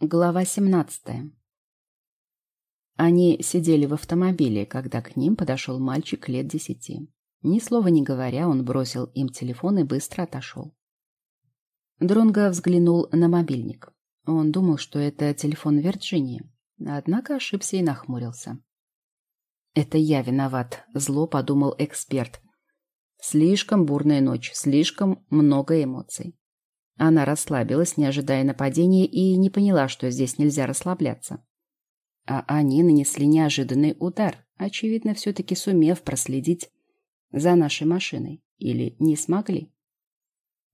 Глава 17. Они сидели в автомобиле, когда к ним подошел мальчик лет десяти. Ни слова не говоря, он бросил им телефон и быстро отошел. Дронго взглянул на мобильник. Он думал, что это телефон Вирджинии, однако ошибся и нахмурился. «Это я виноват», — зло подумал эксперт. «Слишком бурная ночь, слишком много эмоций». Она расслабилась, не ожидая нападения, и не поняла, что здесь нельзя расслабляться. А они нанесли неожиданный удар, очевидно, все-таки сумев проследить за нашей машиной. Или не смогли.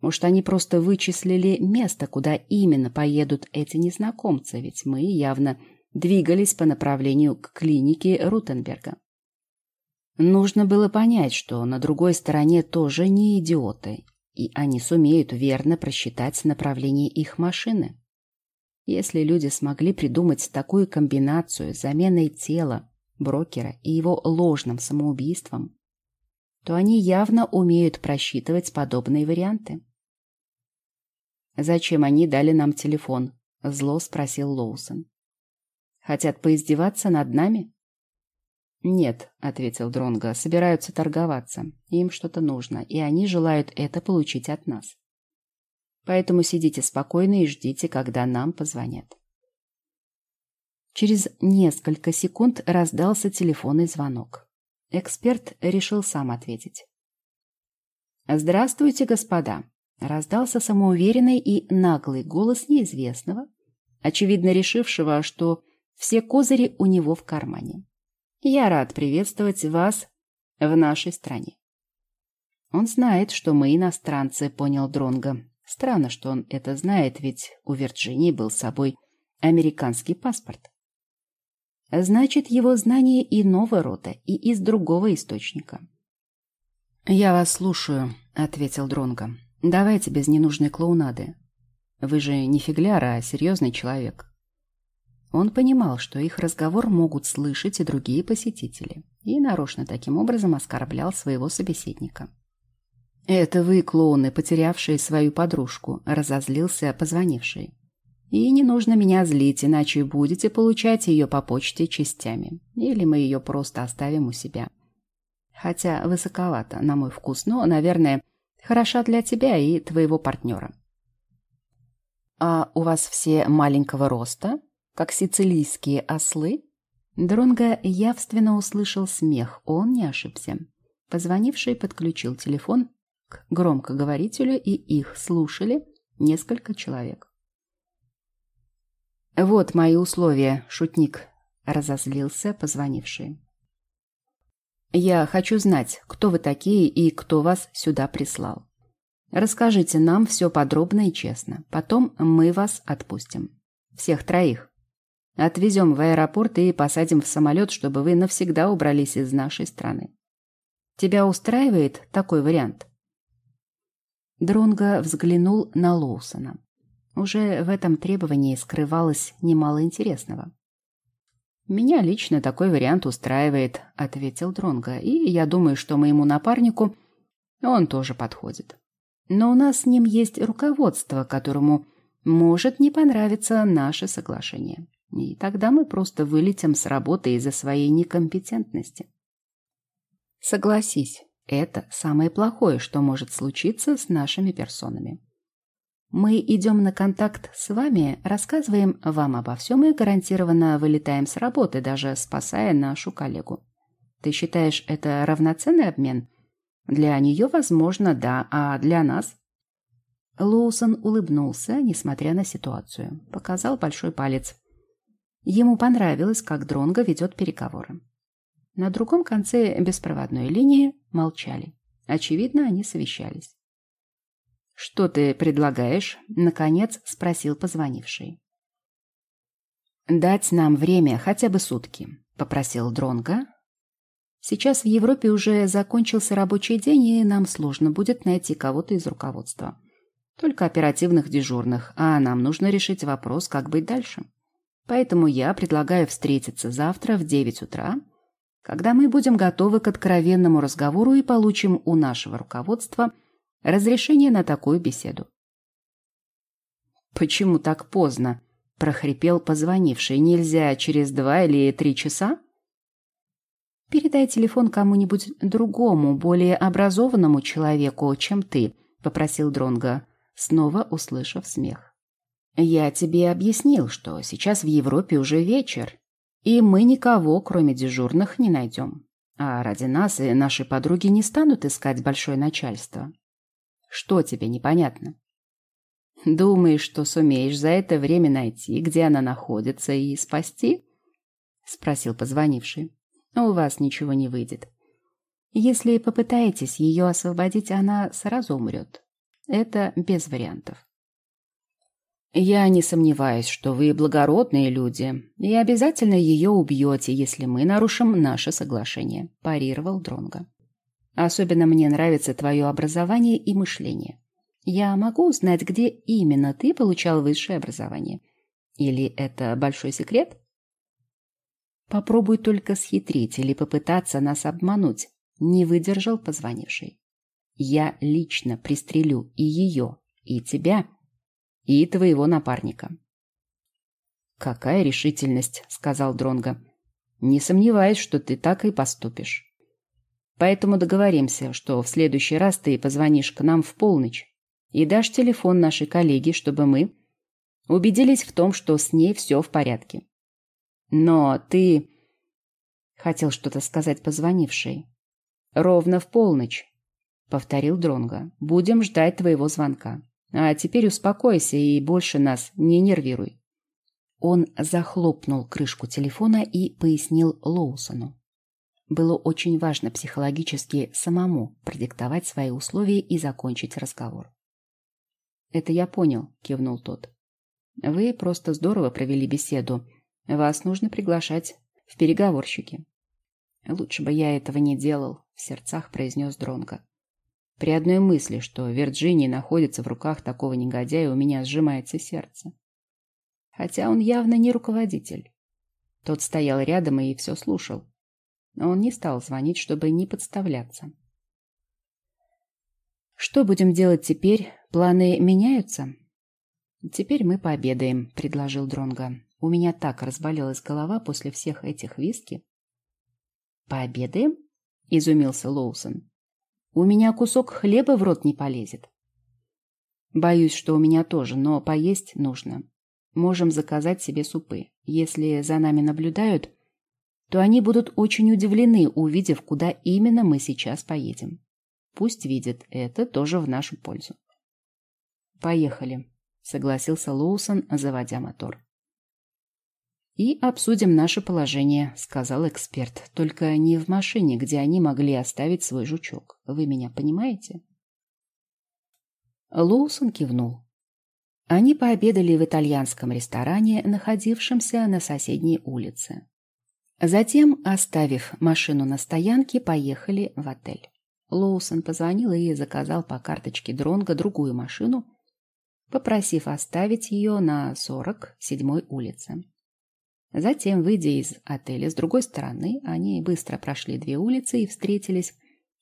Может, они просто вычислили место, куда именно поедут эти незнакомцы, ведь мы явно двигались по направлению к клинике Рутенберга. Нужно было понять, что на другой стороне тоже не идиоты, и они сумеют верно просчитать направление их машины. Если люди смогли придумать такую комбинацию заменой тела брокера и его ложным самоубийством, то они явно умеют просчитывать подобные варианты. «Зачем они дали нам телефон?» — зло спросил Лоусон. «Хотят поиздеваться над нами?» «Нет», — ответил Дронго, — «собираются торговаться. Им что-то нужно, и они желают это получить от нас. Поэтому сидите спокойно и ждите, когда нам позвонят». Через несколько секунд раздался телефонный звонок. Эксперт решил сам ответить. «Здравствуйте, господа!» — раздался самоуверенный и наглый голос неизвестного, очевидно решившего, что все козыри у него в кармане. Я рад приветствовать вас в нашей стране. Он знает, что мы иностранцы, понял Дронго. Странно, что он это знает, ведь у Вирджинии был с собой американский паспорт. Значит, его знание иного рода и из другого источника. «Я вас слушаю», — ответил Дронго. «Давайте без ненужной клоунады. Вы же не фигляр, а серьезный человек. Он понимал, что их разговор могут слышать и другие посетители, и нарочно таким образом оскорблял своего собеседника. «Это вы, клоуны, потерявшие свою подружку», — разозлился позвонивший. «И не нужно меня злить, иначе будете получать ее по почте частями. Или мы ее просто оставим у себя. Хотя высоковато, на мой вкус, но, наверное, хороша для тебя и твоего партнера». «А у вас все маленького роста?» Как сицилийские ослы? Дронго явственно услышал смех, он не ошибся. Позвонивший подключил телефон к громкоговорителю, и их слушали несколько человек. «Вот мои условия, шутник», — разозлился позвонивший. «Я хочу знать, кто вы такие и кто вас сюда прислал. Расскажите нам все подробно и честно. Потом мы вас отпустим. Всех троих. Отвезем в аэропорт и посадим в самолет, чтобы вы навсегда убрались из нашей страны. Тебя устраивает такой вариант?» Дронго взглянул на Лоусона. Уже в этом требовании скрывалось немало интересного. «Меня лично такой вариант устраивает», — ответил Дронго, «и я думаю, что моему напарнику он тоже подходит. Но у нас с ним есть руководство, которому может не понравиться наше соглашение. И тогда мы просто вылетим с работы из-за своей некомпетентности. Согласись, это самое плохое, что может случиться с нашими персонами. Мы идем на контакт с вами, рассказываем вам обо всем и гарантированно вылетаем с работы, даже спасая нашу коллегу. Ты считаешь, это равноценный обмен? Для нее, возможно, да, а для нас? Лоусон улыбнулся, несмотря на ситуацию. Показал большой палец. Ему понравилось, как Дронго ведет переговоры. На другом конце беспроводной линии молчали. Очевидно, они совещались. «Что ты предлагаешь?» — наконец спросил позвонивший. «Дать нам время, хотя бы сутки», — попросил Дронго. «Сейчас в Европе уже закончился рабочий день, и нам сложно будет найти кого-то из руководства. Только оперативных дежурных, а нам нужно решить вопрос, как быть дальше». Поэтому я предлагаю встретиться завтра в 9 утра, когда мы будем готовы к откровенному разговору и получим у нашего руководства разрешение на такую беседу. «Почему так поздно?» – прохрипел позвонивший. «Нельзя через два или три часа?» «Передай телефон кому-нибудь другому, более образованному человеку, чем ты», — попросил Дронга, снова услышав смех. «Я тебе объяснил, что сейчас в Европе уже вечер, и мы никого, кроме дежурных, не найдем. А ради нас и нашей подруги не станут искать большое начальство. Что тебе непонятно?» «Думаешь, что сумеешь за это время найти, где она находится, и спасти?» — спросил позвонивший у вас ничего не выйдет. Если попытаетесь ее освободить, она сразу умрет. Это без вариантов. Я не сомневаюсь, что вы благородные люди и обязательно ее убьете, если мы нарушим наше соглашение, парировал Дронга. Особенно мне нравится твое образование и мышление. Я могу узнать, где именно ты получал высшее образование? Или это большой секрет? Попробуй только схитрить или попытаться нас обмануть. Не выдержал позвонивший. Я лично пристрелю и ее, и тебя, и твоего напарника. Какая решительность, сказал Дронга. Не сомневаюсь, что ты так и поступишь. Поэтому договоримся, что в следующий раз ты позвонишь к нам в полночь и дашь телефон нашей коллеге, чтобы мы убедились в том, что с ней все в порядке. Но ты...» Хотел что-то сказать позвонивший. «Ровно в полночь», — повторил Дронга. «Будем ждать твоего звонка. А теперь успокойся и больше нас не нервируй». Он захлопнул крышку телефона и пояснил Лоусону. Было очень важно психологически самому продиктовать свои условия и закончить разговор. «Это я понял», — кивнул тот. «Вы просто здорово провели беседу, вас нужно приглашать в переговорщики. Лучше бы я этого не делал, в сердцах произнес Дронго. При одной мысли, что Вирджиния находится в руках такого негодяя, у меня сжимается сердце. Хотя он явно не руководитель. Тот стоял рядом и все слушал. Но он не стал звонить, чтобы не подставляться. «Что будем делать теперь? Планы меняются?» «Теперь мы пообедаем», — предложил Дронго. У меня так разболелась голова после всех этих виски. «Пообедаем?» — изумился Лоусон. «У меня кусок хлеба в рот не полезет». «Боюсь, что у меня тоже, но поесть нужно. Можем заказать себе супы. Если за нами наблюдают, то они будут очень удивлены, увидев, куда именно мы сейчас поедем. Пусть видят, это тоже в нашу пользу». «Поехали», — согласился Лоусон, заводя мотор. «И обсудим наше положение», — сказал эксперт. «Только не в машине, где они могли оставить свой жучок. Вы меня понимаете?» Лоусон кивнул. Они пообедали в итальянском ресторане, находившемся на соседней улице. Затем, оставив машину на стоянке, поехали в отель. Лоусон позвонил и заказал по карточке Дронга другую машину, попросив оставить ее на 47-й улице. Затем, выйдя из отеля с другой стороны, они быстро прошли две улицы и встретились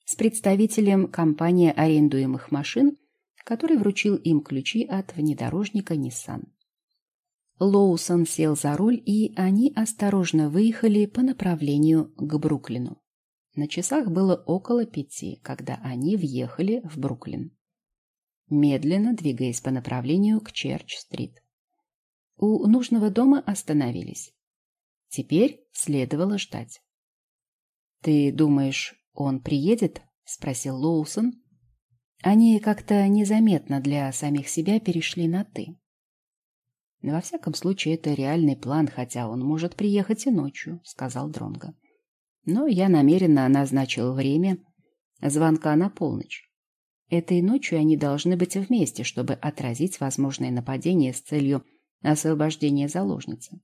с представителем компании арендуемых машин, который вручил им ключи от внедорожника Nissan. Лоусон сел за руль, и они осторожно выехали по направлению к Бруклину. На часах было около пяти, когда они въехали в Бруклин, медленно двигаясь по направлению к Черч-стрит. У нужного дома остановились. Теперь следовало ждать. «Ты думаешь, он приедет?» — спросил Лоусон. Они как-то незаметно для самих себя перешли на «ты». «Во всяком случае, это реальный план, хотя он может приехать и ночью», — сказал Дронго. «Но я намеренно назначил время звонка на полночь. Этой ночью они должны быть вместе, чтобы отразить возможное нападение с целью освобождения заложницы.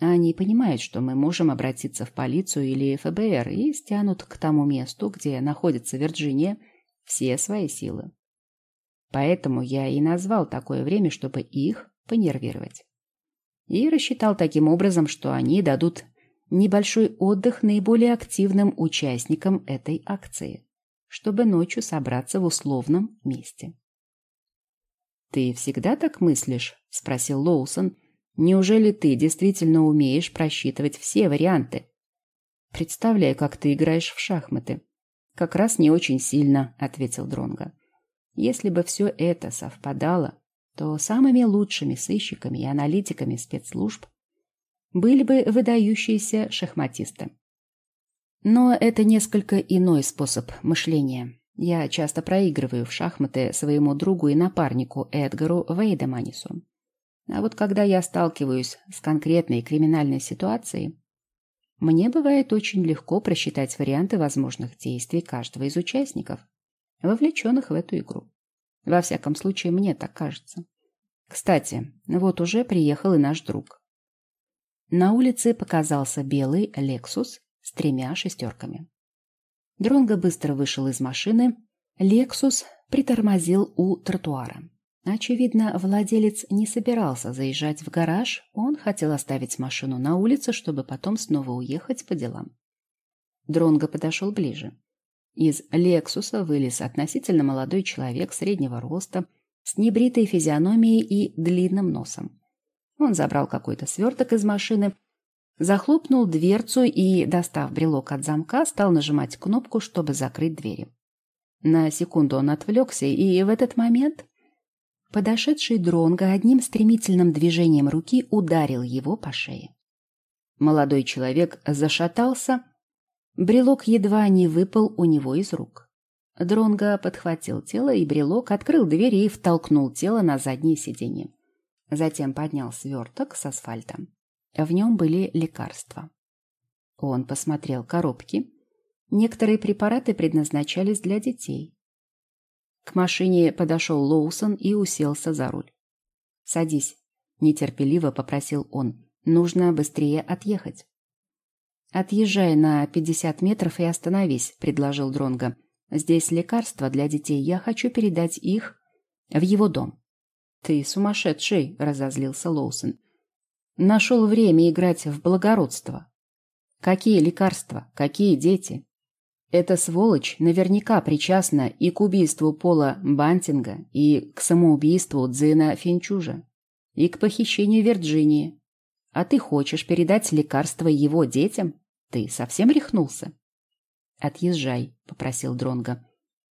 Они понимают, что мы можем обратиться в полицию или ФБР и стянут к тому месту, где находится Вирджиния, все свои силы. Поэтому я и назвал такое время, чтобы их понервировать. И рассчитал таким образом, что они дадут небольшой отдых наиболее активным участникам этой акции, чтобы ночью собраться в условном месте. «Ты всегда так мыслишь?» — спросил Лоусон, Неужели ты действительно умеешь просчитывать все варианты? Представляю, как ты играешь в шахматы. Как раз не очень сильно, ответил Дронга. Если бы все это совпадало, то самыми лучшими сыщиками и аналитиками спецслужб были бы выдающиеся шахматисты. Но это несколько иной способ мышления. Я часто проигрываю в шахматы своему другу и напарнику Эдгару Вейдеманису. А вот когда я сталкиваюсь с конкретной криминальной ситуацией, мне бывает очень легко просчитать варианты возможных действий каждого из участников, вовлеченных в эту игру. Во всяком случае, мне так кажется. Кстати, вот уже приехал и наш друг. На улице показался белый «Лексус» с тремя шестерками. Дронго быстро вышел из машины. «Лексус» притормозил у тротуара. Очевидно, владелец не собирался заезжать в гараж, он хотел оставить машину на улице, чтобы потом снова уехать по делам. Дронго подошел ближе. Из «Лексуса» вылез относительно молодой человек среднего роста, с небритой физиономией и длинным носом. Он забрал какой-то сверток из машины, захлопнул дверцу и, достав брелок от замка, стал нажимать кнопку, чтобы закрыть двери. На секунду он отвлекся, и в этот момент подошедший Дронго одним стремительным движением руки ударил его по шее. Молодой человек зашатался, брелок едва не выпал у него из рук. Дронго подхватил тело и брелок, открыл дверь и втолкнул тело на заднее сиденье. Затем поднял сверток с асфальтом. В нем были лекарства. Он посмотрел коробки. Некоторые препараты предназначались для детей. К машине подошел Лоусон и уселся за руль. «Садись», — нетерпеливо попросил он. «Нужно быстрее отъехать». «Отъезжай на пятьдесят метров и остановись», — предложил Дронго. «Здесь лекарства для детей. Я хочу передать их в его дом». «Ты сумасшедший», — разозлился Лоусон. «Нашел время играть в благородство. Какие лекарства? Какие дети? Эта сволочь наверняка причастна и к убийству Пола Бантинга, и к самоубийству Дзина Финчужа, и к похищению Вирджинии. А ты хочешь передать лекарство его детям? Ты совсем рехнулся? Отъезжай, попросил Дронга.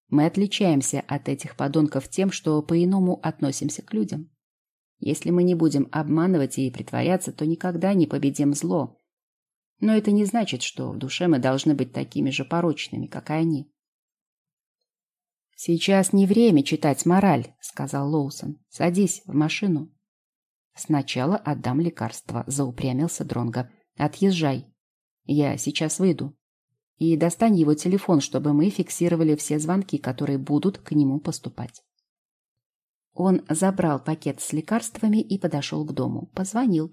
Мы отличаемся от этих подонков тем, что по-иному относимся к людям. Если мы не будем обманывать и притворяться, то никогда не победим зло. Но это не значит, что в душе мы должны быть такими же порочными, как и они. «Сейчас не время читать мораль», — сказал Лоусон. «Садись в машину». «Сначала отдам лекарство», — заупрямился Дронго. «Отъезжай. Я сейчас выйду. И достань его телефон, чтобы мы фиксировали все звонки, которые будут к нему поступать». Он забрал пакет с лекарствами и подошел к дому. Позвонил.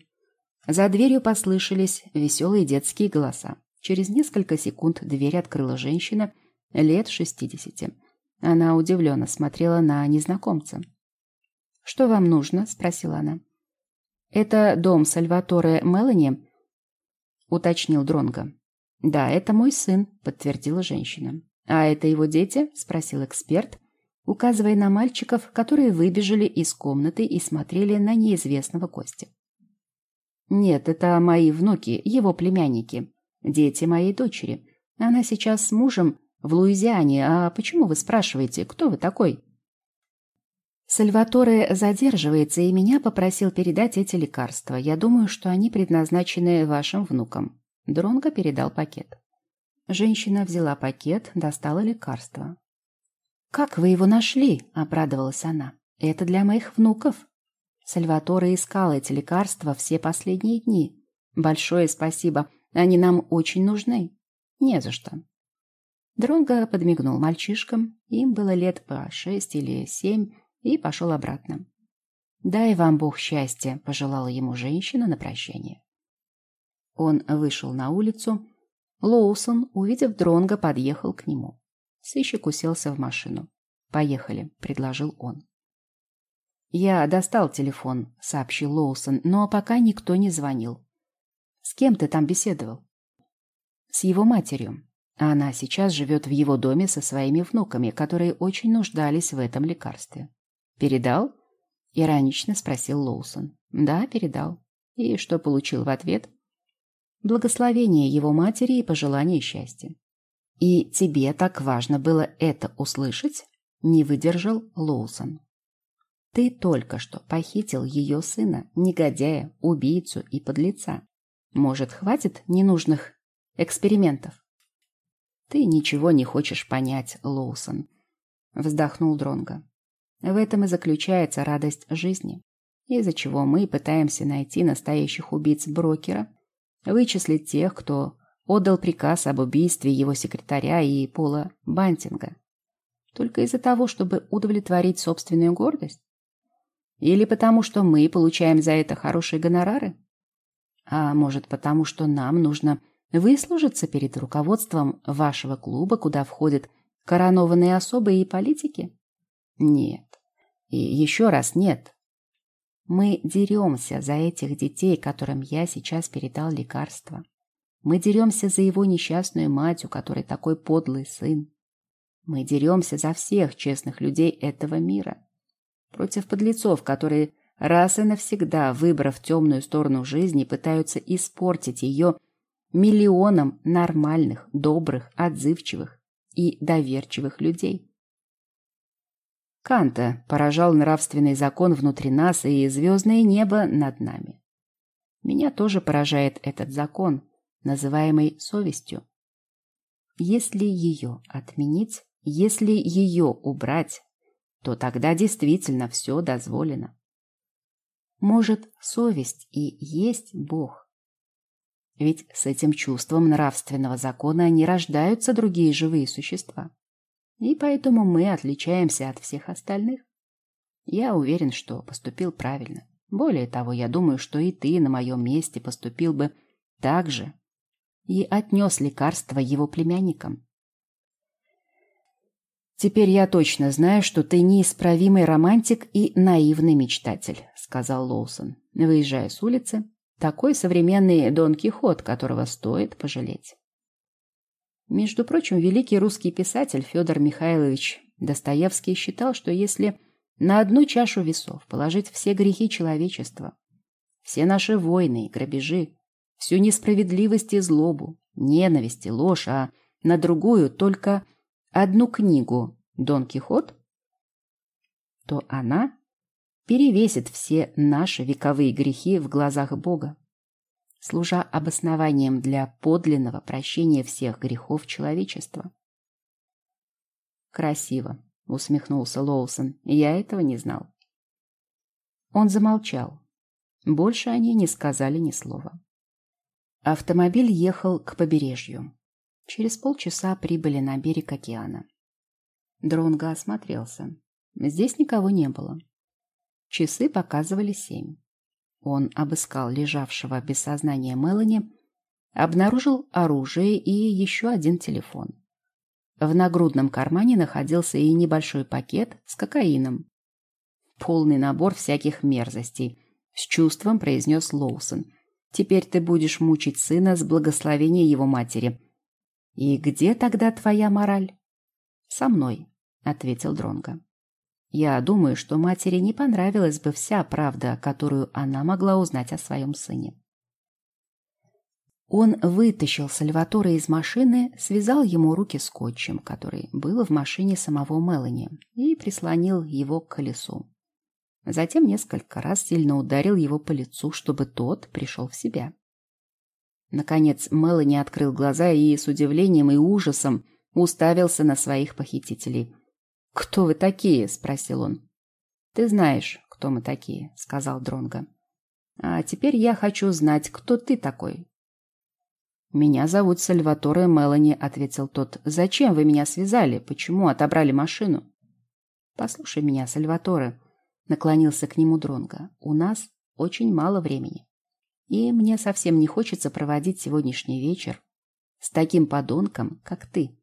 За дверью послышались веселые детские голоса. Через несколько секунд дверь открыла женщина лет шестидесяти. Она удивленно смотрела на незнакомца. «Что вам нужно?» — спросила она. «Это дом Сальваторе Мелани?» — уточнил Дронго. «Да, это мой сын», — подтвердила женщина. «А это его дети?» — спросил эксперт, указывая на мальчиков, которые выбежали из комнаты и смотрели на неизвестного гостя. Нет, это мои внуки, его племянники, дети моей дочери. Она сейчас с мужем в Луизиане. А почему вы спрашиваете, кто вы такой? Сальваторе задерживается и меня попросил передать эти лекарства. Я думаю, что они предназначены вашим внукам. Дронго передал пакет. Женщина взяла пакет, достала лекарство. «Как вы его нашли?» — обрадовалась она. «Это для моих внуков». Сальваторе искал эти лекарства все последние дни. Большое спасибо, они нам очень нужны. Не за что. Дронго подмигнул мальчишкам, им было лет по шесть или семь, и пошел обратно. «Дай вам Бог счастья», — пожелала ему женщина на прощание. Он вышел на улицу. Лоусон, увидев Дронго, подъехал к нему. Сыщик уселся в машину. «Поехали», — предложил он. «Я достал телефон», — сообщил Лоусон, но пока никто не звонил. «С кем ты там беседовал?» «С его матерью. Она сейчас живет в его доме со своими внуками, которые очень нуждались в этом лекарстве». «Передал?» — иронично спросил Лоусон. «Да, передал». И что получил в ответ? Благословение его матери и пожелание счастья. И тебе так важно было это услышать? Не выдержал Лоусон. Ты только что похитил ее сына, негодяя, убийцу и подлеца. Может, хватит ненужных экспериментов? Ты ничего не хочешь понять, Лоусон, вздохнул Дронго. В этом и заключается радость жизни, из-за чего мы пытаемся найти настоящих убийц брокера, вычислить тех, кто отдал приказ об убийстве его секретаря и Пола Бантинга. Только из-за того, чтобы удовлетворить собственную гордость? Или потому, что мы получаем за это хорошие гонорары? А может, потому, что нам нужно выслужиться перед руководством вашего клуба, куда входят коронованные особы и политики? Нет. И еще раз нет. Мы деремся за этих детей, которым я сейчас передал лекарства. Мы деремся за его несчастную мать, у которой такой подлый сын. Мы деремся за всех честных людей этого мира против подлецов, которые раз и навсегда, выбрав темную сторону жизни, пытаются испортить ее миллионам нормальных, добрых, отзывчивых и доверчивых людей. Канта поражал нравственный закон внутри нас и звездное небо над нами. Меня тоже поражает этот закон, называемый совестью. Если ее отменить, если ее убрать, то тогда действительно все дозволено. Может, совесть и есть Бог? Ведь с этим чувством нравственного закона не рождаются другие живые существа. И поэтому мы отличаемся от всех остальных. Я уверен, что поступил правильно. Более того, я думаю, что и ты на моем месте поступил бы так же и отнес лекарство его племянникам. «Теперь я точно знаю, что ты неисправимый романтик и наивный мечтатель», — сказал Лоусон, выезжая с улицы. «Такой современный Дон Кихот, которого стоит пожалеть». Между прочим, великий русский писатель Федор Михайлович Достоевский считал, что если на одну чашу весов положить все грехи человечества, все наши войны и грабежи, всю несправедливость и злобу, ненависть и ложь, а на другую только одну книгу «Дон Кихот», то она перевесит все наши вековые грехи в глазах Бога, служа обоснованием для подлинного прощения всех грехов человечества. «Красиво», — усмехнулся Лоусон, — «я этого не знал». Он замолчал. Больше они не сказали ни слова. Автомобиль ехал к побережью. Через полчаса прибыли на берег океана. Дронго осмотрелся. Здесь никого не было. Часы показывали семь. Он обыскал лежавшего без сознания Мелани, обнаружил оружие и еще один телефон. В нагрудном кармане находился и небольшой пакет с кокаином. Полный набор всяких мерзостей, с чувством произнес Лоусон. Теперь ты будешь мучить сына с благословения его матери. И где тогда твоя мораль? Со мной, ответил Дронго. Я думаю, что матери не понравилась бы вся правда, которую она могла узнать о своем сыне. Он вытащил Сальватора из машины, связал ему руки скотчем, который был в машине самого Мелани, и прислонил его к колесу. Затем несколько раз сильно ударил его по лицу, чтобы тот пришел в себя. Наконец Мелани открыл глаза и с удивлением и ужасом уставился на своих похитителей. «Кто вы такие?» – спросил он. «Ты знаешь, кто мы такие», – сказал Дронго. «А теперь я хочу знать, кто ты такой». «Меня зовут Сальваторе Мелани», – ответил тот. «Зачем вы меня связали? Почему отобрали машину?» «Послушай меня, Сальваторе», – наклонился к нему Дронго. «У нас очень мало времени. И мне совсем не хочется проводить сегодняшний вечер с таким подонком, как ты.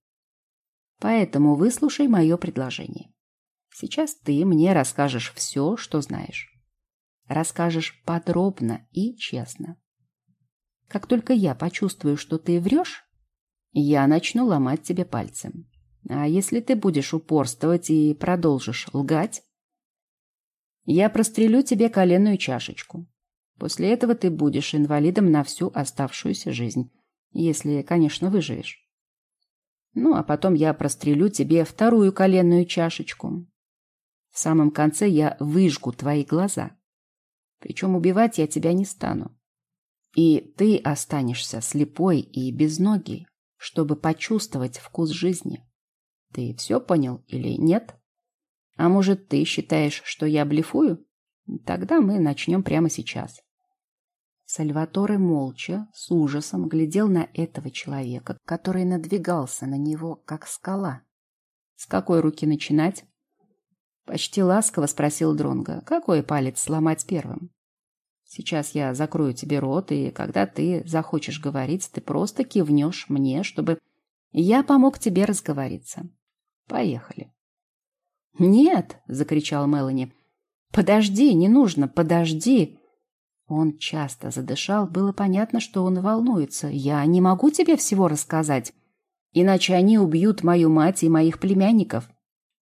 Поэтому выслушай мое предложение. Сейчас ты мне расскажешь все, что знаешь. Расскажешь подробно и честно. Как только я почувствую, что ты врешь, я начну ломать тебе пальцем. А если ты будешь упорствовать и продолжишь лгать, я прострелю тебе коленную чашечку. После этого ты будешь инвалидом на всю оставшуюся жизнь. Если, конечно, выживешь. Ну, а потом я прострелю тебе вторую коленную чашечку. В самом конце я выжгу твои глаза. Причем убивать я тебя не стану. И ты останешься слепой и безногий, чтобы почувствовать вкус жизни. Ты все понял или нет? А может, ты считаешь, что я блефую? Тогда мы начнем прямо сейчас. Сальваторе молча, с ужасом глядел на этого человека, который надвигался на него, как скала. С какой руки начинать? Почти ласково спросил Дронга. Какой палец сломать первым? Сейчас я закрою тебе рот, и когда ты захочешь говорить, ты просто кивнешь мне, чтобы я помог тебе разговориться. Поехали. Нет, закричал Мелани. Подожди, не нужно, подожди. Он часто задышал, было понятно, что он волнуется. Я не могу тебе всего рассказать, иначе они убьют мою мать и моих племянников.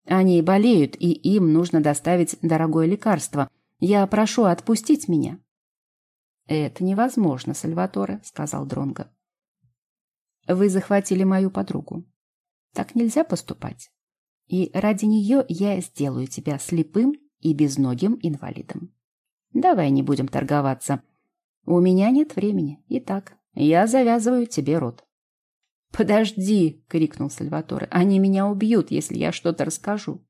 Они болеют, и им нужно доставить дорогое лекарство. Я прошу отпустить меня. Это невозможно, Сальваторе, сказал Дронго. Вы захватили мою подругу. Так нельзя поступать. И ради нее я сделаю тебя слепым и безногим инвалидом. Давай не будем торговаться. У меня нет времени. Итак, я завязываю тебе рот. «Подожди!» — крикнул Сальваторе. «Они меня убьют, если я что-то расскажу».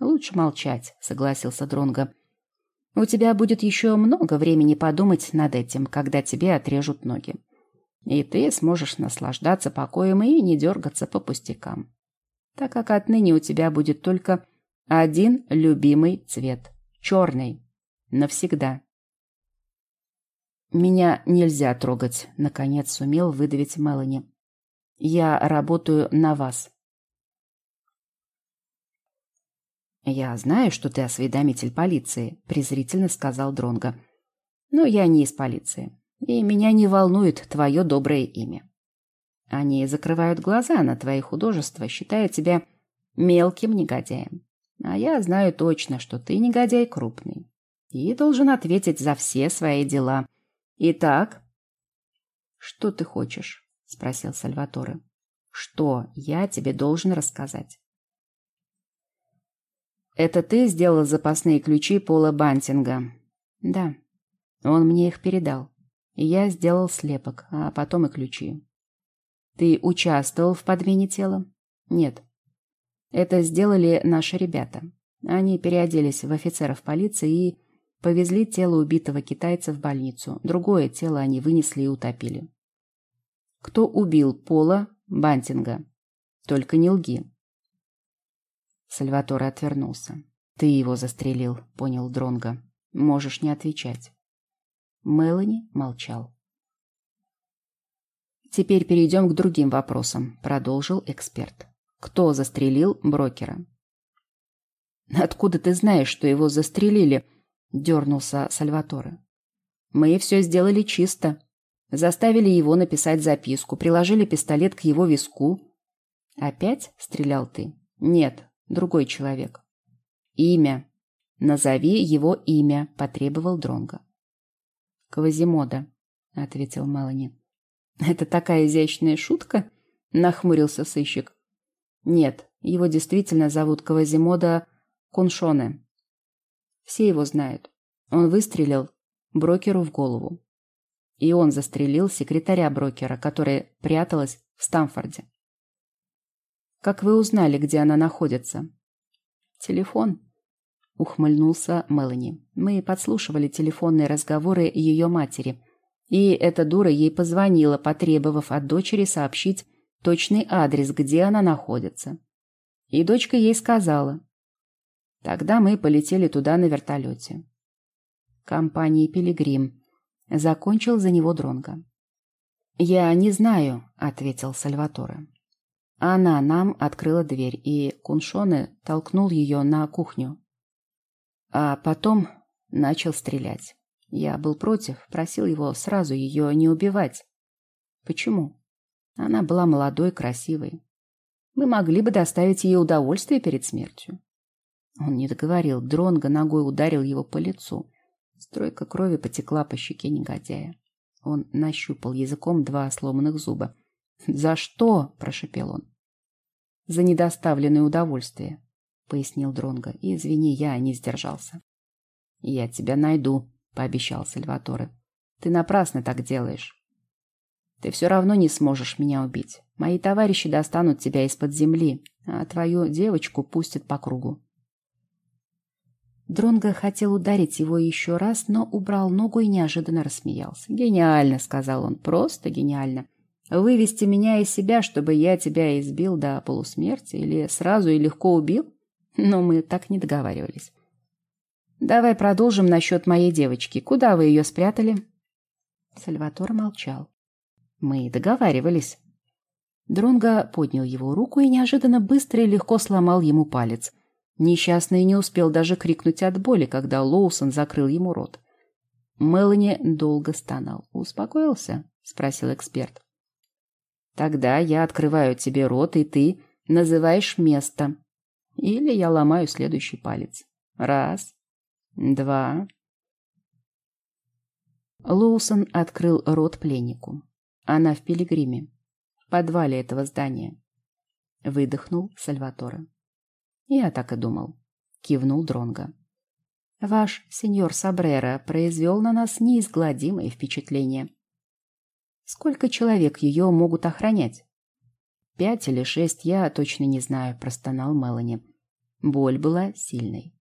«Лучше молчать», — согласился Дронго. «У тебя будет еще много времени подумать над этим, когда тебе отрежут ноги. И ты сможешь наслаждаться покоем и не дергаться по пустякам. Так как отныне у тебя будет только один любимый цвет — черный. Навсегда». «Меня нельзя трогать», — наконец сумел выдавить Мелани. Я работаю на вас. Я знаю, что ты осведомитель полиции, презрительно сказал Дронга. Но я не из полиции, и меня не волнует твое доброе имя. Они закрывают глаза на твои художества, считая тебя мелким негодяем. А я знаю точно, что ты негодяй крупный и должен ответить за все свои дела. Итак, что ты хочешь? — спросил Сальваторе. «Что я тебе должен рассказать?» «Это ты сделал запасные ключи Пола Бантинга?» «Да. Он мне их передал. Я сделал слепок, а потом и ключи». «Ты участвовал в подмене тела?» «Нет. Это сделали наши ребята. Они переоделись в офицеров полиции и повезли тело убитого китайца в больницу. Другое тело они вынесли и утопили. Кто убил Пола Бантинга? Только не лги. Сальваторе отвернулся. Ты его застрелил, понял Дронга. Можешь не отвечать. Мелани молчал. Теперь перейдем к другим вопросам, продолжил эксперт. Кто застрелил брокера? Откуда ты знаешь, что его застрелили? Дернулся Сальваторе. Мы все сделали чисто. Заставили его написать записку, приложили пистолет к его виску. Опять стрелял ты? Нет, другой человек. Имя. Назови его имя, потребовал Дронга. Квазимода, ответил Мелани. Это такая изящная шутка? Нахмурился сыщик. Нет, его действительно зовут Квазимода Куншоне. Все его знают. Он выстрелил брокеру в голову и он застрелил секретаря брокера, которая пряталась в Стамфорде. «Как вы узнали, где она находится?» «Телефон», — ухмыльнулся Мелани. «Мы подслушивали телефонные разговоры ее матери, и эта дура ей позвонила, потребовав от дочери сообщить точный адрес, где она находится. И дочка ей сказала. Тогда мы полетели туда на вертолете. Компании «Пилигрим» Закончил за него Дронго. «Я не знаю», — ответил Сальваторе. Она нам открыла дверь, и Куншоне толкнул ее на кухню. А потом начал стрелять. Я был против, просил его сразу ее не убивать. Почему? Она была молодой, красивой. Мы могли бы доставить ей удовольствие перед смертью. Он не договорил. Дронго ногой ударил его по лицу. Стройка крови потекла по щеке негодяя. Он нащупал языком два сломанных зуба. «За что?» – прошепел он. «За недоставленное удовольствие», – пояснил Дронго. «И извини, я не сдержался». «Я тебя найду», – пообещал Сальваторе. «Ты напрасно так делаешь. Ты все равно не сможешь меня убить. Мои товарищи достанут тебя из-под земли, а твою девочку пустят по кругу. Дронго хотел ударить его еще раз, но убрал ногу и неожиданно рассмеялся. «Гениально», — сказал он, — «просто гениально. Вывести меня из себя, чтобы я тебя избил до полусмерти или сразу и легко убил? Но мы так не договаривались. Давай продолжим насчет моей девочки. Куда вы ее спрятали?» Сальватор молчал. Мы договаривались. Дронго поднял его руку и неожиданно быстро и легко сломал ему палец. Несчастный не успел даже крикнуть от боли, когда Лоусон закрыл ему рот. Мелани долго стонал. «Успокоился?» — спросил эксперт. «Тогда я открываю тебе рот, и ты называешь место. Или я ломаю следующий палец. Раз, два...» Лоусон открыл рот пленнику. Она в пилигриме. В подвале этого здания. Выдохнул Сальваторе. Я так и думал. Кивнул Дронга. Ваш сеньор Сабрера произвел на нас неизгладимое впечатление. Сколько человек ее могут охранять? Пять или шесть, я точно не знаю, простонал Мелани. Боль была сильной.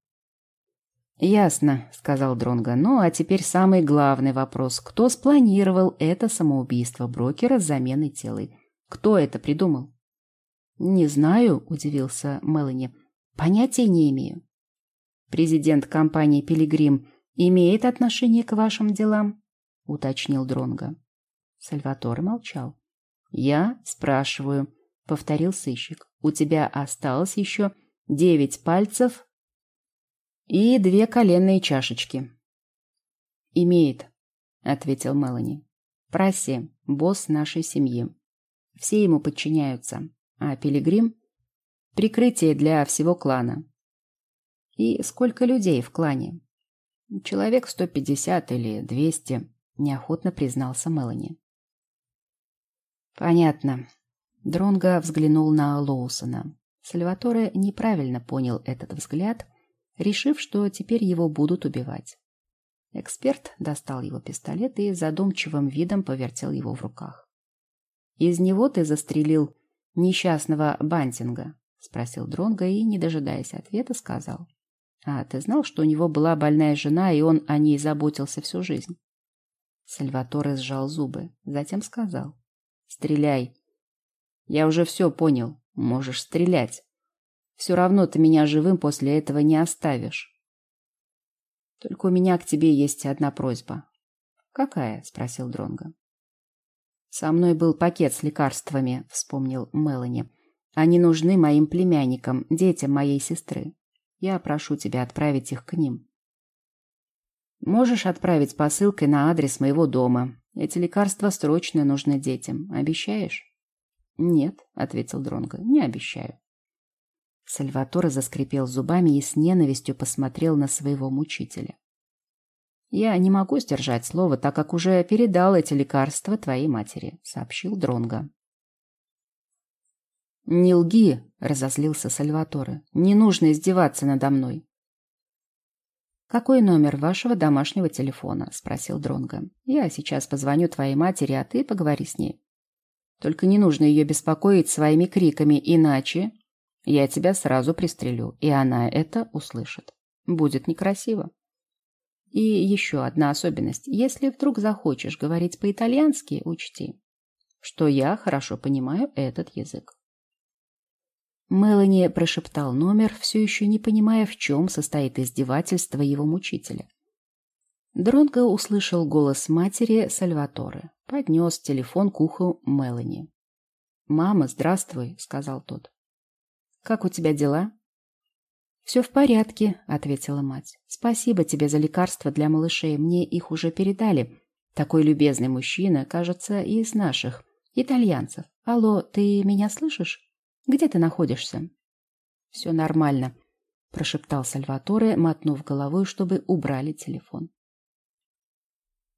«Ясно», — сказал Дронго. «Ну, а теперь самый главный вопрос. Кто спланировал это самоубийство брокера с заменой тела? Кто это придумал?» «Не знаю», — удивился Мелани. «Понятия не имею». «Президент компании «Пилигрим» имеет отношение к вашим делам?» — уточнил Дронго. Сальваторе молчал. «Я спрашиваю», — повторил сыщик. «У тебя осталось еще девять пальцев и две коленные чашечки. «Имеет», — ответил Мелани. «Праси, босс нашей семьи. Все ему подчиняются, а Пилигрим — прикрытие для всего клана. И сколько людей в клане? Человек сто пятьдесят или двести, неохотно признался Мелани. Понятно. Дронго взглянул на Лоусона. Сальваторе неправильно понял этот взгляд решив, что теперь его будут убивать. Эксперт достал его пистолет и задумчивым видом повертел его в руках. «Из него ты застрелил несчастного Бантинга?» — спросил Дронго и, не дожидаясь ответа, сказал. «А ты знал, что у него была больная жена, и он о ней заботился всю жизнь?» Сальваторе сжал зубы, затем сказал. «Стреляй. Я уже все понял. Можешь стрелять. Все равно ты меня живым после этого не оставишь. Только у меня к тебе есть одна просьба. Какая? спросил Дронго. Со мной был пакет с лекарствами, вспомнил Мелани. Они нужны моим племянникам, детям моей сестры. Я прошу тебя отправить их к ним. Можешь отправить посылкой на адрес моего дома. Эти лекарства срочно нужны детям. Обещаешь? Нет, ответил Дронго. Не обещаю. Сальваторе заскрипел зубами и с ненавистью посмотрел на своего мучителя. «Я не могу сдержать слово, так как уже передал эти лекарства твоей матери», — сообщил Дронга. «Не лги!» — разозлился Сальваторе. «Не нужно издеваться надо мной». «Какой номер вашего домашнего телефона?» — спросил Дронга. «Я сейчас позвоню твоей матери, а ты поговори с ней. Только не нужно ее беспокоить своими криками, иначе я тебя сразу пристрелю, и она это услышит. Будет некрасиво. И еще одна особенность. Если вдруг захочешь говорить по-итальянски, учти, что я хорошо понимаю этот язык. Мелани прошептал номер, все еще не понимая, в чем состоит издевательство его мучителя. Дронго услышал голос матери Сальваторе. Поднес телефон к уху Мелани. «Мама, здравствуй», — сказал тот. Как у тебя дела?» «Все в порядке», — ответила мать. «Спасибо тебе за лекарства для малышей. Мне их уже передали. Такой любезный мужчина, кажется, из наших, итальянцев. Алло, ты меня слышишь? Где ты находишься?» «Все нормально», — прошептал Сальваторе, мотнув головой, чтобы убрали телефон.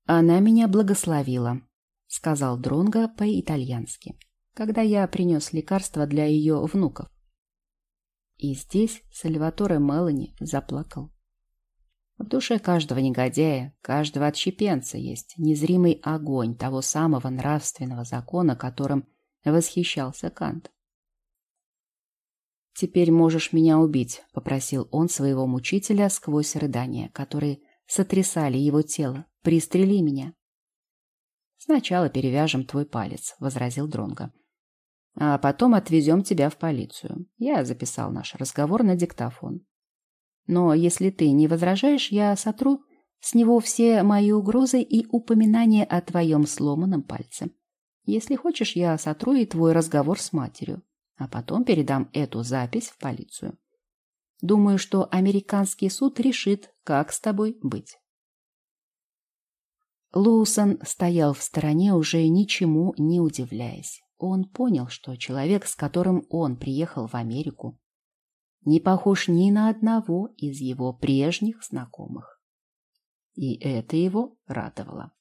Она меня благословила, сказал Дронго по-итальянски, когда я принес лекарства для ее внуков. И здесь Сальваторе Мелани заплакал. В душе каждого негодяя, каждого отщепенца есть незримый огонь того самого нравственного закона, которым восхищался Кант. «Теперь можешь меня убить», — попросил он своего мучителя сквозь рыдания, которые сотрясали его тело. «Пристрели меня». «Сначала перевяжем твой палец», — возразил Дронго. «А потом отвезем тебя в полицию. Я записал наш разговор на диктофон. Но если ты не возражаешь, я сотру с него все мои угрозы и упоминания о твоем сломанном пальце. Если хочешь, я сотру и твой разговор с матерью а потом передам эту запись в полицию. Думаю, что американский суд решит, как с тобой быть. Лоусон стоял в стороне, уже ничему не удивляясь. Он понял, что человек, с которым он приехал в Америку, не похож ни на одного из его прежних знакомых. И это его радовало.